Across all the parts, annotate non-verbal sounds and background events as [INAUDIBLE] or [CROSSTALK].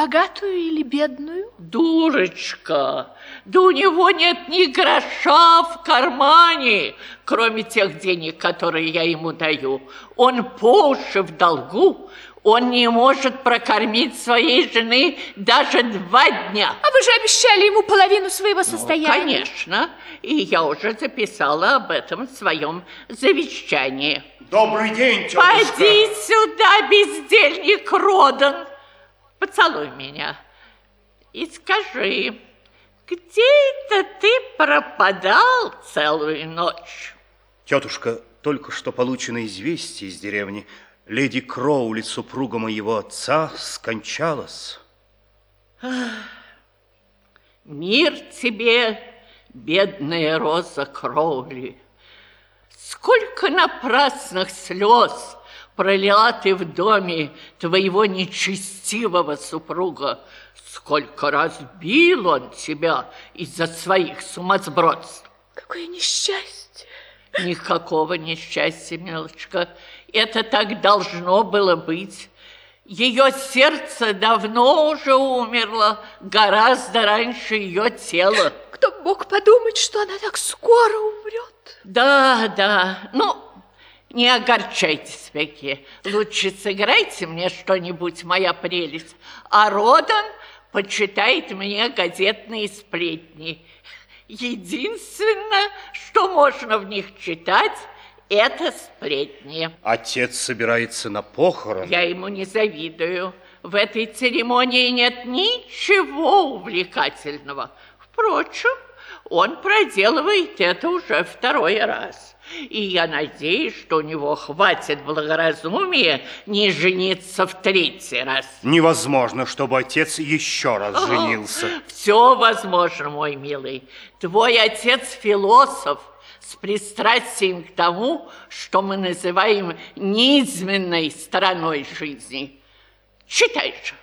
Богатую или бедную? Дурочка, да у него нет ни гроша в кармане, кроме тех денег, которые я ему даю. Он по уши в долгу, он не может прокормить своей жены даже два дня. А вы же обещали ему половину своего состояния. Ну, конечно, и я уже записала об этом в своем завещании. Добрый день, тетушка. Пойди сюда, бездельник Родан. Поцелуй меня и скажи, где это ты пропадал целую ночь? Тетушка, только что получено известие из деревни – леди Кроули, супруга моего отца, скончалась. Мир тебе, бедная Роза Кроули. Сколько напрасных слез пролила ты в доме твоего нечестивого супруга. Сколько раз бил он тебя из-за своих сумасбродств. Какое несчастье. Никакого несчастья, милочка. Это так должно было быть. Ее сердце давно уже умерло, гораздо раньше ее тела. Кто мог подумать, что она так скоро умрет? Да, да. Ну, не огорчайтесь, Бекки. Лучше сыграйте мне что-нибудь, моя прелесть. А Родан почитает мне газетные сплетни. Единственное, что можно в них читать, это сплетни. Отец собирается на похороны. Я ему не завидую. В этой церемонии нет ничего увлекательного. Впрочем, он проделывает это уже второй раз. И я надеюсь, что у него хватит благоразумия не жениться в третий раз. Невозможно, чтобы отец еще раз женился. Все возможно, мой милый. Твой отец философ с пристрастием к тому, что мы называем низменной стороной жизни. Читай же.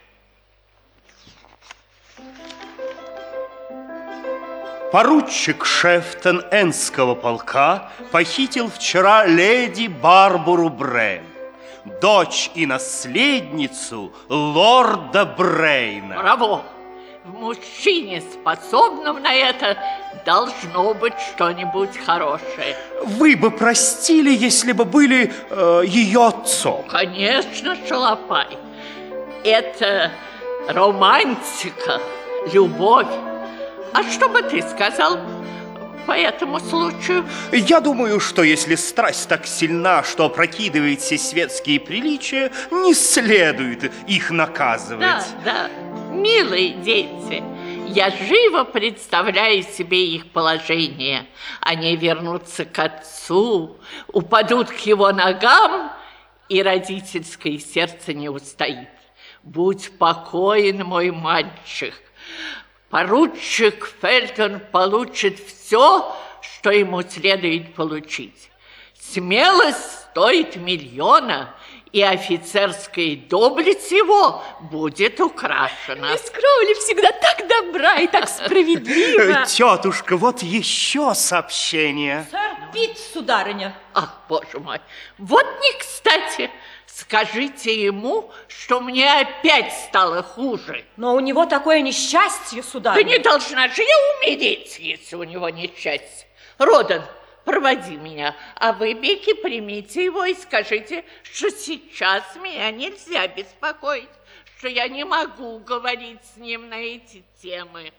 Поручик Шефтон Энского полка похитил вчера леди Барбару Брейн, дочь и наследницу лорда Брейна. Браво! В мужчине, способном на это, должно быть что-нибудь хорошее. Вы бы простили, если бы были э, ее отцом? Конечно, Шалопай. Это романтика, любовь. А что бы ты сказал по этому случаю? Я думаю, что если страсть так сильна, что опрокидывает все светские приличия, не следует их наказывать. Да, да, милые дети, я живо представляю себе их положение. Они вернутся к отцу, упадут к его ногам, и родительское сердце не устоит. Будь покоен, мой мальчик. Поручик Фельтон получит все, что ему следует получить. Смелость стоит миллиона, и офицерская доблесть его будет украшена. Мисс Кроули всегда так добра и так справедлива. [LAUGHS] Тетушка, вот еще сообщение. Сэр Пит, сударыня. Ах, боже мой, вот не кстати. Скажите ему, что мне опять стало хуже. Но у него такое несчастье, сударыня. Да не должна же я умереть, если у него несчастье. Родан, проводи меня, а вы, Бекки, примите его и скажите, что сейчас меня нельзя беспокоить, что я не могу говорить с ним на эти темы.